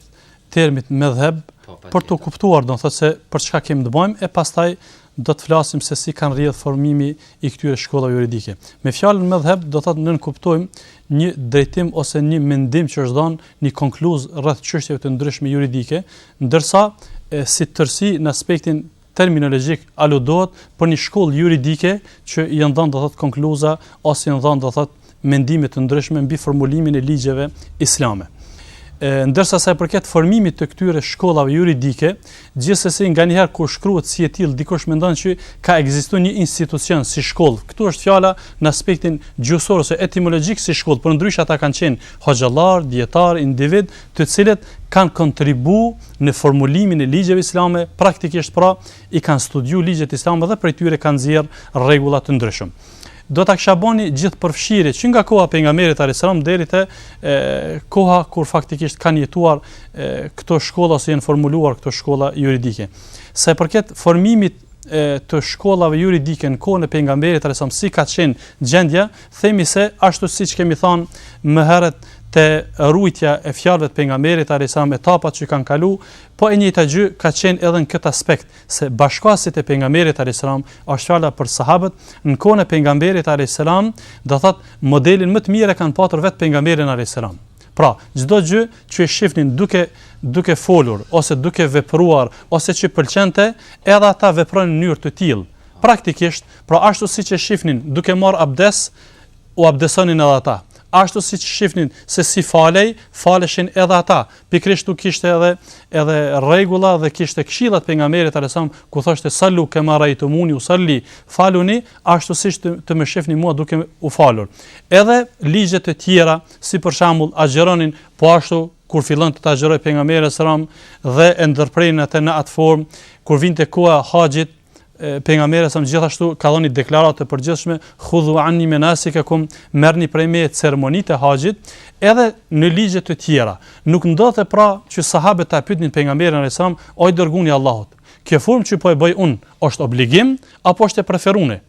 termit medheb, po, për të kuptuar, do të thotë se për çka kemi të bëjmë e pastaj do të flasim se si ka rrjedh formimi i këtyre shkollave juridike. Me fjalën medheb do të thotë nënkuptojmë një drejtim ose një mendim që është dhënë një konkluz rreth çështjeve të ndryshme juridike, ndërsa e, si tërsi në aspektin terminologjik aludohet për një shkollë juridike që janë dhënë do thotë konkluza ose janë dhënë do thotë mendime të ndryshme mbi formulimin e ligjeve islame. E, ndërsa sa i përket formimit të këtyre shkollave juridike, gjithsesi nganjëherë kur shkruhet si e tillë dikush mendon që ka ekzistuar një institucion si shkollë. Këtu është fjala në aspektin gjuhësor ose etimologjik si shkollë, por ndryshe ata kanë qenë hoxhallarë, dijetarë, individë të cilët kanë kontribu në formulimin e ligjeve islame, praktikisht pra, i kanë studiu ligjet islame dhe prej tyre kanë nxjerr rregulla të ndryshme. Do ta kisha bo një gjithëpërfshirje, që nga koha e pejgamberit alayhis salam, deri te koha kur faktikisht kanë jetuar këto shkolla ose janë formuluar këto shkolla juridike. Sa i përket formimit të shkollave juridike në kohën e pejgamberit alayhis salam si ka qenë gjendja Themi se, ashtu siç kemi thënë më herët te rujtja e fjalëve të pejgamberit alayhis salam etapat që kanë kalu, po e njëjta gjë ka qenë edhe në këtë aspekt, se bashkëkohësit e pejgamberit alayhis salam, është fjala për sahabët, në kohën e pejgamberit alayhis salam, do thot modelin më të mirë e kanë patur vetë pejgamberin alayhis salam. Pra, çdo gjë që e shifnin duke duke folur ose duke vepruar ose që pëlqente, edhe ata vepronin në mënyrë të tillë. Praktikisht Pra ashtu siç e shifnin duke marr abdes, u abdesonin edhe ata. Ashtu siç shifnin se si falej, faleshin edhe ata. Pikërisht aty kishte edhe edhe rregulla dhe kishte këshillat e pejgamberit alajhissalam ku thoshte salu kema raitumuni usalli, faluni ashtu siç të, më shifni mua duke u falur. Edhe ligje të tjera, si për shembull agjëronin, po ashtu kur fillonte të agjërojë pejgamberi alajhissalam dhe e ndërprenin atë në atë formë, kur vinte koha e haxhit, pejgamberi salam gjithashtu ka dhënë deklaratë të përgjithshme khudhu anni menasikakum merrni prej me ceremonitë e haxhit edhe në ligje të tjera nuk ndodhte pra që sahabët ta pyetnin pejgamberin alayhis salam o i dërguni i Allahut kjo formë që po e bëj un është obligim apo është e preferune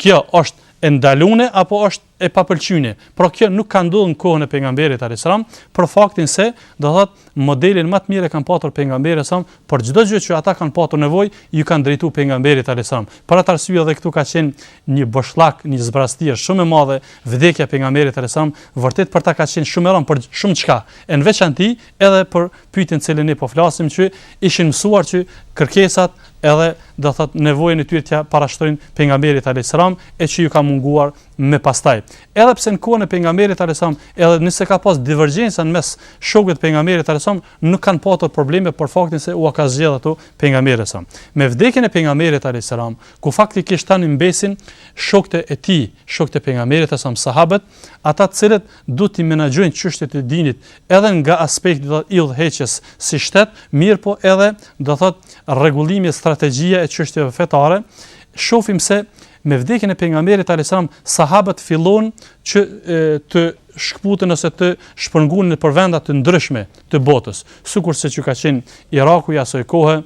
kjo është e ndalune apo është e papëlqyne. Pra kjo nuk ka ndodhur në kohën e pejgamberit alayhis salam, për faktin se do thot modelin më të mirë e kanë patur pejgamberin salam, për çdo gjë që ata kanë patur nevojë, ju kanë drejtuar pejgamberit alayhis salam. Për atë arsye edhe këtu ka qenë një boshllak, një zbrazëti shumë e madhe vdekja e pejgamberit alayhis salam, vërtet për ta ka qenë shumë e rëndë për shumë çka. Në veçanti edhe për pyetjen që ne po flasim që ishin mësuar që kërkesat edhe do thot nevojën e tyre t'ia parashtrojnë pejgamberit alayhis salam e që ju ka munguar më pastaj. Edhe pse në kohën e pejgamberit alayhis salam edhe nëse ka pas divergjenca në mes shokëve të pejgamberit alayhis salam nuk kanë patur probleme për faktin se u ka zgjidh ato pejgamberi sa. Me vdekjen e pejgamberit alayhis salam ku faktikisht tani mbesin shokët e tij, shokët e pejgamberit alayhis salam sahabët, ata të cilët duhet t'i menaxhojnë çështjet e dinit edhe nga aspekti do thotë i udhëheqjes si shtet, mirëpo edhe do thotë rregullimi strategjia e çështjeve fetare, shohim se me vdekjen e pejgamberit alayhis salam sahabët fillon që e, të shkëputen ose të shpërngulen nëpër venda të ndryshme të botës, sikurse që ka qenë Iraku i asaj kohe,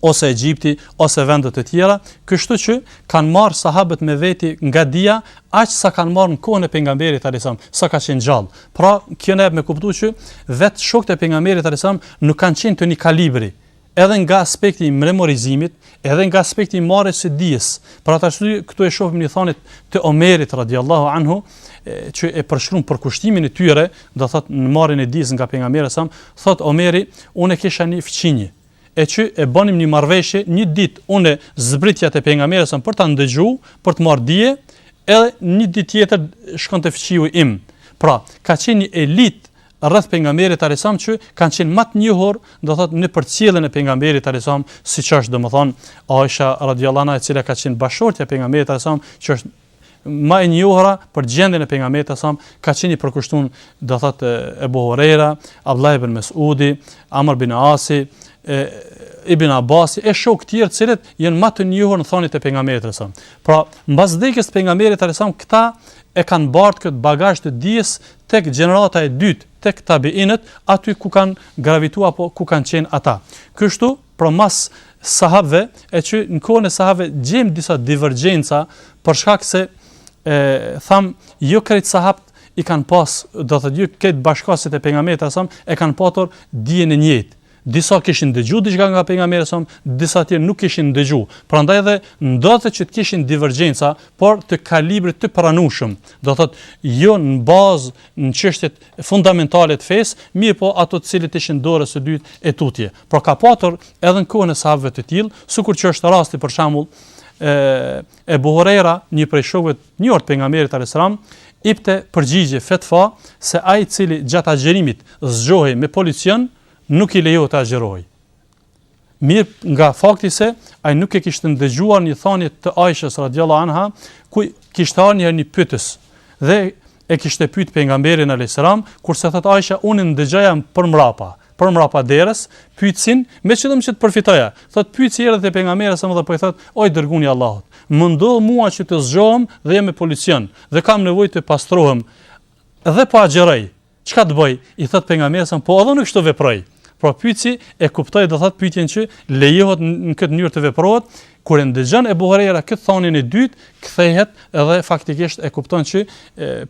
ose Egjipti, ose vendet e tjera, kështu që kanë marrë sahabët me veti nga dija, aq sa kanë marrë në kohën e pejgamberit alayhis salam, sa ka qenë gjallë. Pra, kjo na jep me kuptu që vetë shokët e pejgamberit alayhis salam nuk kanë qenë të një kalibri, edhe nga aspekti i memorizimit, edhe nga aspekti i marrjes së dijes. Për atë arsye këtu e shohim një thanie të Omerit radhiyallahu anhu, që e përshkruan përkushtimin e tyre, do thot në marrjen e dijes nga pejgamberi sa, thot Omeri, unë kisha një fqinjë, e që e bënim një marrëveshje një ditë unë zbritja te pejgamberi sa për ta ndëgju, për të marr dije, edhe një ditë tjetër shkonte fqinji im. Pra, ka qenë një elitë rreth pejgamberit alayhissalam që kanë qenë më të njohur, do thotë në përcjelljen e pejgamberit alayhissalam, siç është domethën Aisha radhiyallahu anha e cila ka qenë bashkëshortja e pejgamberit alayhissalam, që është më e njohura për gjendjen e pejgamberit sa sam ka qenë i përkushtuar do thotë Ebu Hurejra, Abdullah ibn Mesudi, Amr bin Asi, e Ibn Abbasi e shokë të tjerë të cilët janë më të njohur në thaniet e pejgamberit sa. Pra, mbas vdekjes së pejgamberit sa sam këta e kanë bart këtë bagazh të dijes tek gjenerata e dytë, tek tabiinët, aty ku kanë gravituar apo ku kanë qenë ata. Kështu Pra mas sahabëve, e që në kohën e sahabëve gjejmë disa divergjenca për shkak se e thamë jo krejt sahabët i kanë pas, do të thotë, këta bashkëkohësit e pejgamberit sa e kanë patur dijen e njëjtë. Disa kishin dëgju diçka nga pejgamberi sa, disa tjerë nuk kishin dëgju. Prandaj edhe ndodhte që të kishin divergjenca, por të kalibrit të pranueshëm. Do të thotë, jo në bazë në çështjet fundamentale të fesë, mirëpo ato të cilat ishin dorës së dytë e tutje. Por ka patur edhe në kohën e sahabëve të tillë, sikur që është rasti për shembull e Ebu Hurejra, një prej shokëve të njohur të pejgamberit alayhis salam, jepte përgjigje fetva se ai i cili gjatë agjërimit zgjohej me polucion nuk i lejohet të agjërojë. Mirë nga fakti se ai nuk e kishte ndëgjuar një thanie të Aishës radhiyallahu anha, ku kishte ardhur një pyetës dhe e kishte pyet pejgamberin alejhi selam, kurse thot Aisha unë ndëgjoja përmrapa, përmrapa derës, pyetsin, me qëllim që të përfitoja. Thot pyetsi erdhi te pejgamberi alejhi selam dhe po i thot, o i dërguni Allahut, më ndodh mua që të zgjohem dhe jam me polucion dhe kam nevojë të pastrohem dhe po agjeroj. Çka të bëj? I thot pejgamberi alejhi selam po edhe unë kështu veproj. Pra pyetësi e kuptoi do thot pyetjen që lejohet në këtë mënyrë të veprohet, kur e ndëgjon Ebu Hurejra këtë thanin e dytë, kthehet edhe faktikisht e kupton që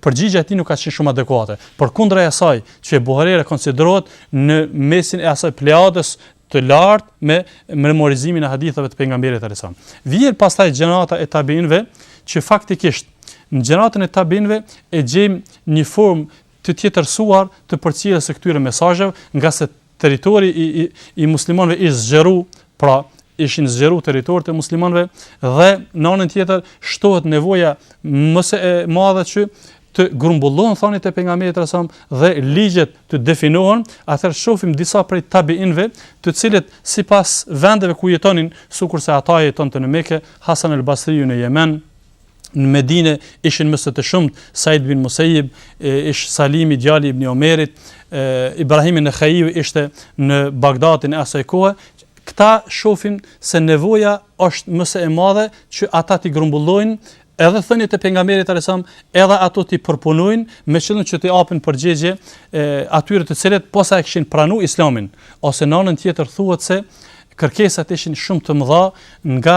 përgjigja e tij nuk ka qenë shumë adekuate. Përkundra asaj që Ebu Hurejra konsiderohet në mesin e asaj pleadës të lartë me memorizimin e haditheve të pejgamberit alejhi selam. Vjen pastaj gjenerata e tabiinëve që faktikisht në gjeneratën e tabiinëve e gjejmë një formë të tjetërsuar të përcjelljes së këtyre mesazheve, ngase territori i i, i muslimanëve ish zgjeru, pra ishin zgjeru territoret e muslimanëve dhe në anën tjetër shtohet nevoja më se e madhe që të grumbullohen thanjet e pejgamberit alejhi selam dhe ligjet të definohen, atëherë shofim disa prej tabiinëve, të cilët sipas vendeve ku jetonin, sukurse Ata jetonte në Mekë, Hasan el Basriu në Jemen, në Medine ishin më se të shumtë, Said bin Musejib, ish Salimi, djali i Ibn Omerit, Ibrahim en-Nehaiu ishte në Bagdadin e asaj kohe, këta shofim se nevoja është më se e madhe që ata t'i grumbullojnë edhe thënjet e pejgamberit alejhi selam, edhe ato t'i përpunojnë me qëllim që t'i apin përgjegje atyre të cilët posa e kishin pranu islamin, ose në anën tjetër thuhet se Kërkesat ishin shumë të mëdha nga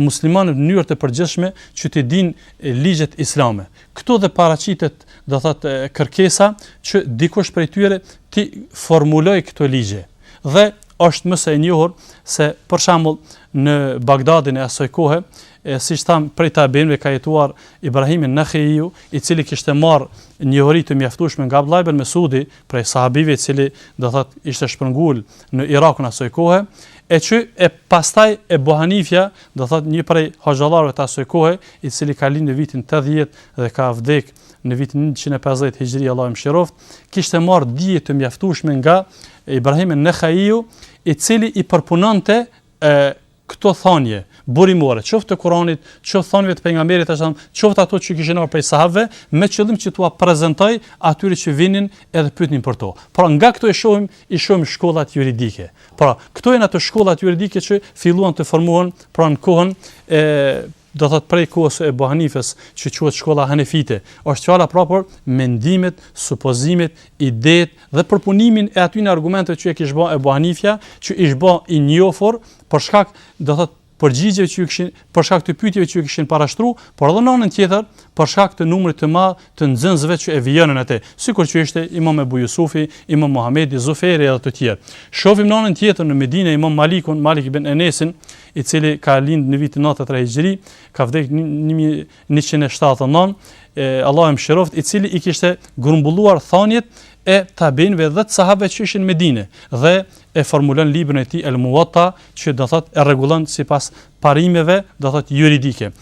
muslimanët në mënyrë të përgjithshme që t'i dinë ligjet islame. Këtu dhe paraqitet, do thot kërkesa që dikush prej tyre t'i formuloj këto ligje. Dhe është më se e njohur se për shembull në Bagdadin e asoj kohe, e siç tham prej tabiinëve ka jetuar Ibrahim en-Nehaiu, i cili kishte marr njohuri të mjaftueshme nga Abdullah ibn Mesudi, prej sahabive i cili do thot ishte shpërngul në Irakun e asoj kohe, e që e pastaj Ebu Hanifja do thot një prej hoxhallarëve të asoj kohe, i cili ka lind në vitin 80 dhe ka vdek në vitin 150 hixhri Allahu e mëshiroft, kishte marrë dije të mjaftueshme nga Ibrahim en-Nehaiu, i cili i përpunonte e, Këto thanje burimore, qoftë të Kuranit, qoftë thanjeve të Pejgamberit alejhi selam, qoftë ato që kishin ardhur prej sahabëve, me qëllim që t'ua prezantoj atyre që vinin edhe pyetnin për to. Pra, nga këto i shohim, i shohim shkollat juridike. Pra, këto janë ato shkollat juridike që filluan të formohen pra në kohën e do thotë prej kohës së Ebu Hanifes, që quhet shkolla hanefite, është fjala pra për mendimet, supozimet, idetë dhe përpunimin e atyre argumenteve që e kish bë Ebu Hanifja, që ish bë i njohur për shkak, do thotë përgjigjeve që ju kishin për shkak të pyetjeve që ju kishin parashtruar, por edhe në anën tjetër për shkak të numrit të madh të nxënësve që e vijonin atë, sikur që ishte Imam Abu Yusufi, Imam Muhamedi, Zuferi dhe të tjerë. Shohim në anën tjetër në Medinë Imam Malikun, Malik ibn Enesin, i cili ka lind në vitin 93 Hijri, ka vdek 1179, e, Allah e mëshiroft, i cili i kishte grumbulluar thanjet e tabiinve dhe të sahabëve që ishin në Medine, dhe e formulon librin e tij El Muatta, që do thot e rregullon sipas parimeve, do thot juridike.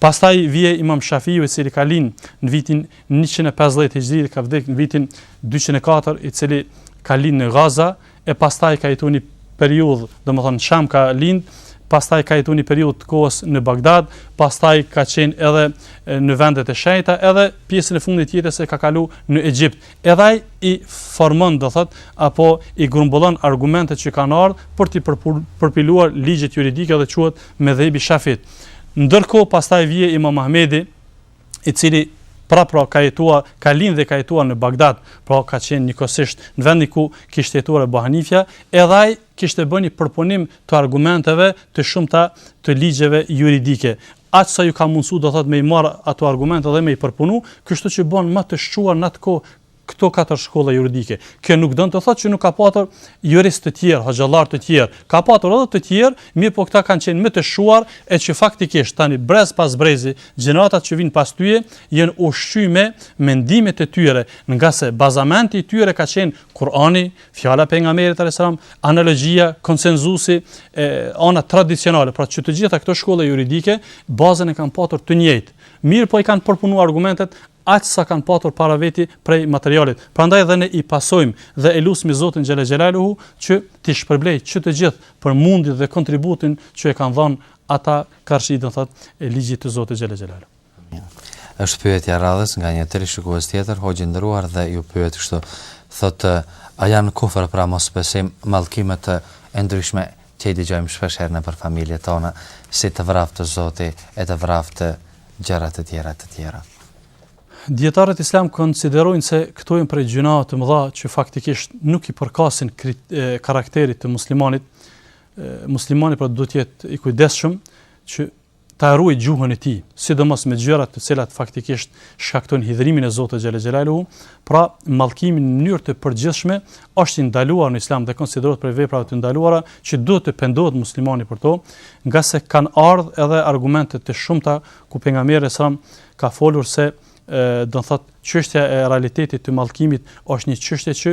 Pastaj vjen imam Shafiu i cili ka lind në vitin 150 Hijri dhe ka vdek në vitin 204 i cili ka lind në Gaza, e pastaj ka jetu një periudhë, domethonë, Sham ka lind, pastaj ka jetu një periudhë të kohës në Bagdad, pastaj ka qenë edhe në vendet e shejta, edhe pjesën e fundit t'jetës e ka kalu në Egjipt. Edhe ai i formon, do thot, apo i grumbullon argumentet që kanë ardhë për t'i përpiluar ligjet juridike dhe quhet medhhebi shafi. Ndërkohë, pastaj vjen imam Ahmedi, i cili pra pra ka jetuar, ka lind dhe ka jetuar në Bagdad, pra ka qenë njëkohësisht në vendin ku kishte jetuar Ebu Hanifja, edhe ai kishte bërë një përpunim të argumenteve të shumta të ligjeve juridike. Aq sa ju ka mundësu do thot me i marr ato argumente dhe me i përpunu, kështu që bën më të shquar në atë kohë këto katër shkolla juridike. Kjo nuk don të thotë që nuk ka patur juristë të tjerë, hoxhallarë të tjerë. Ka patur edhe të tjerë, mirëpo këta kanë qenë më të shquar e që faktikisht tani brez pas brezi, gjeneratat që vijnë pas tyre janë ushqyer me mendimet e tyre, ngase bazamenti i tyre ka qenë Kur'ani, fjala e pejgamberit alejhi selam, analogjia, konsenzusi, e, ana tradicionale, pra që të gjitha këto shkolla juridike bazën e kanë patur të njëjtë. Mirëpo i kanë përpunuar argumentet aq sa kanë patur para veti prej materialit. Prandaj dhe ne i pasojmë dhe e lusmi Zotin xhele xhelaluhu që t'i shpërblejë që të gjithë për mundin dhe kontributin që e kanë dhënë ata karshi do thot e ligjit të Zotit xhele xhelaluhu. Është pyetja e radhës nga një teleshikues tjetër, hoxhë i nderuar dhe ju pyet kështu. Thotë, a janë kufër pra mosbesim mallkimet e ndryshme Që i dëgjojmë shpeshherë nëpër familjet tona si të vraftë Zoti e të vraftë gjëra të tjera e të tjera. Dijetarët islam konsiderojnë se këto janë prej gjynaheve të mëdha që faktikisht nuk i përkasin karakterit të muslimanit. Muslimani pra duhet të jetë i kujdesshëm që ta ruajë gjuhën e tij, sidomos me gjërat të cilat faktikisht shkaktojnë hidhërimin e Zotit xhelle xhelaluhu, pra mallkimi në mënyrë të përgjithshme është i ndaluar në Islam dhe konsiderohet prej veprave të ndaluara që duhet të pendohet muslimani për to, ngase kanë ardh edhe argumente të shumta ku pejgamberi alejhi selam ka folur se do të thotë çështja e realitetit të mallkimit është një çështje që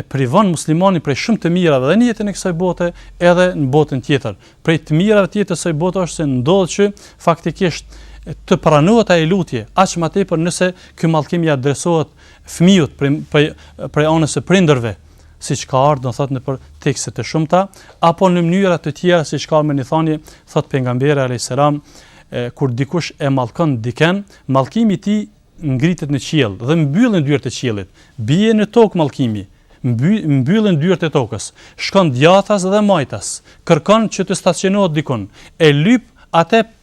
e privon muslimanin prej shumë të mirave dhe në jetën e kësaj bote edhe në botën tjetër. Prej të mirave të jetës së kësaj bote është se ndodh që faktikisht të pranohet ajo lutje, aq më tepër nëse ky mallkim i adresohet fëmijës prej prej prej anës së prindërve, siç ka ardhur do të thotë nëpër tekste të shumta, apo në mënyra të tjera siç kemi një thani thotë pejgamberi alejhi selam E, kur dikush e mallkon dikën, mallkimi i tij ngritet në qiell dhe mbyllen dyert e qiellit, bie në tokë mallkimi, mby, mbyllen dyert e tokës, shkon djathtas dhe majtas, kërkon që të stacionohet dikun, e lyp atë të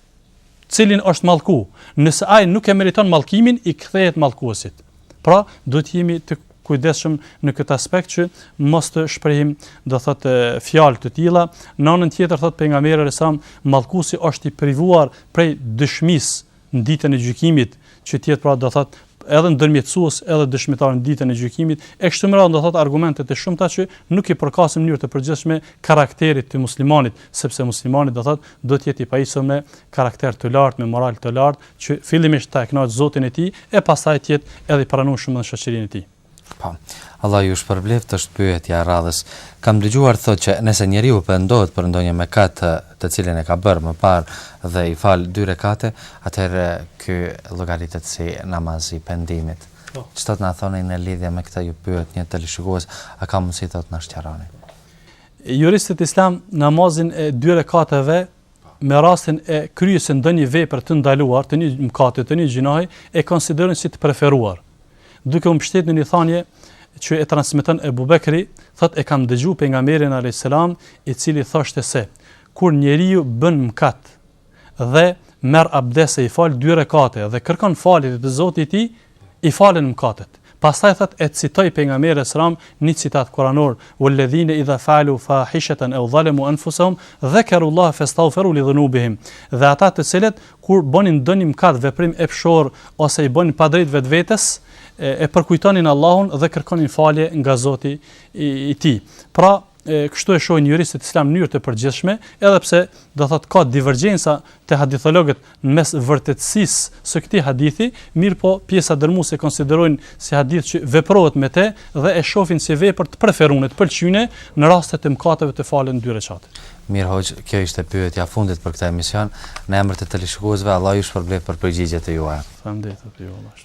cilin është mallku, nëse ai nuk e meriton mallkimin, i kthehet mallkuesit. Pra, duhet të jemi të kujdesshëm në këtë aspekt që mos të shprehim, do thotë, fjalë të tilla. Në anën tjetër thotë pejgamberi alejhi selam mallkusi është i privuar prej dëshmisë në ditën e gjykimit, që të jetë pra do thotë edhe ndërmjetësues edhe dëshmitar në ditën e gjykimit. E kështu me radhë do thotë argumente të shumta që nuk i përkasin në mënyrë të përgjithshme karakterit të muslimanit, sepse muslimani do thotë duhet të jetë i pajisur me karakter të lartë, me moral të lartë, që fillimisht ta kënaqë Zotin e tij e pastaj të jetë edhe i pranueshëm në shoqërinë e tij. Po. Allahu ju shpërbleftë, te pyetja e radhës. Kam dëgjuar thotë që nëse njeriu pendohet për ndonjë mëkat të, të cilin e ka bërë më parë dhe i fal dy rekate, atëherë ky llogaritet si namaz i pendimit. Po. Çfarë të na thoni në lidhje me këtë ju pyet një teleshikues, a ka mundësi të na sqaroni? Juristët islam namazin e dy rekateve me rastin e kryerjes së ndonjë vepre të ndaluar, të një mëkati, të një gjinahi, e konsiderojnë si të preferuar. Duke u mbështetur në një thanje që e transmeton Ebu Bekri, thotë e kam dëgju pejgamberin alejhi selam, i cili thoshte se kur njeriu bën mëkat dhe merr abdes dhe i fal dy rekate dhe kërkon falje te Zoti i tij, i falen mëkatet. Pastaj thotë e citoi pejgamberi alejhi selam një citat kuranor, Wal-ladhina idha fa'alu fahishatan aw zalamu anfusahum dhakarullaha fastagfaru li dhunubihim, dhe ata të cilët kur bënin ndonjë mëkat, veprim epshor ose i bënin padrejt vetvetes, e përkujtonin Allahun dhe kërkonin falje nga Zoti i tij. Pra, kështu e shohin juristët islam në mënyrë të përgjithshme, edhe pse do thotë ka divergjenca te hadithologët në mes vërtetësisë së këtij hadithi, mirëpo pjesa dërmuese e konsideron si hadith që veprohet me të dhe e shohin si vepër të preferuar të pëlqyeme në rastet e mëkateve të falën dy rekate. Mirë hoxhë, kjo ishte pyetja e fundit për këtë emision. Në emër të teleshikuesve, Allah ju shpërbleftë për përgjigjet e juaja. Faleminderit ju, Allah.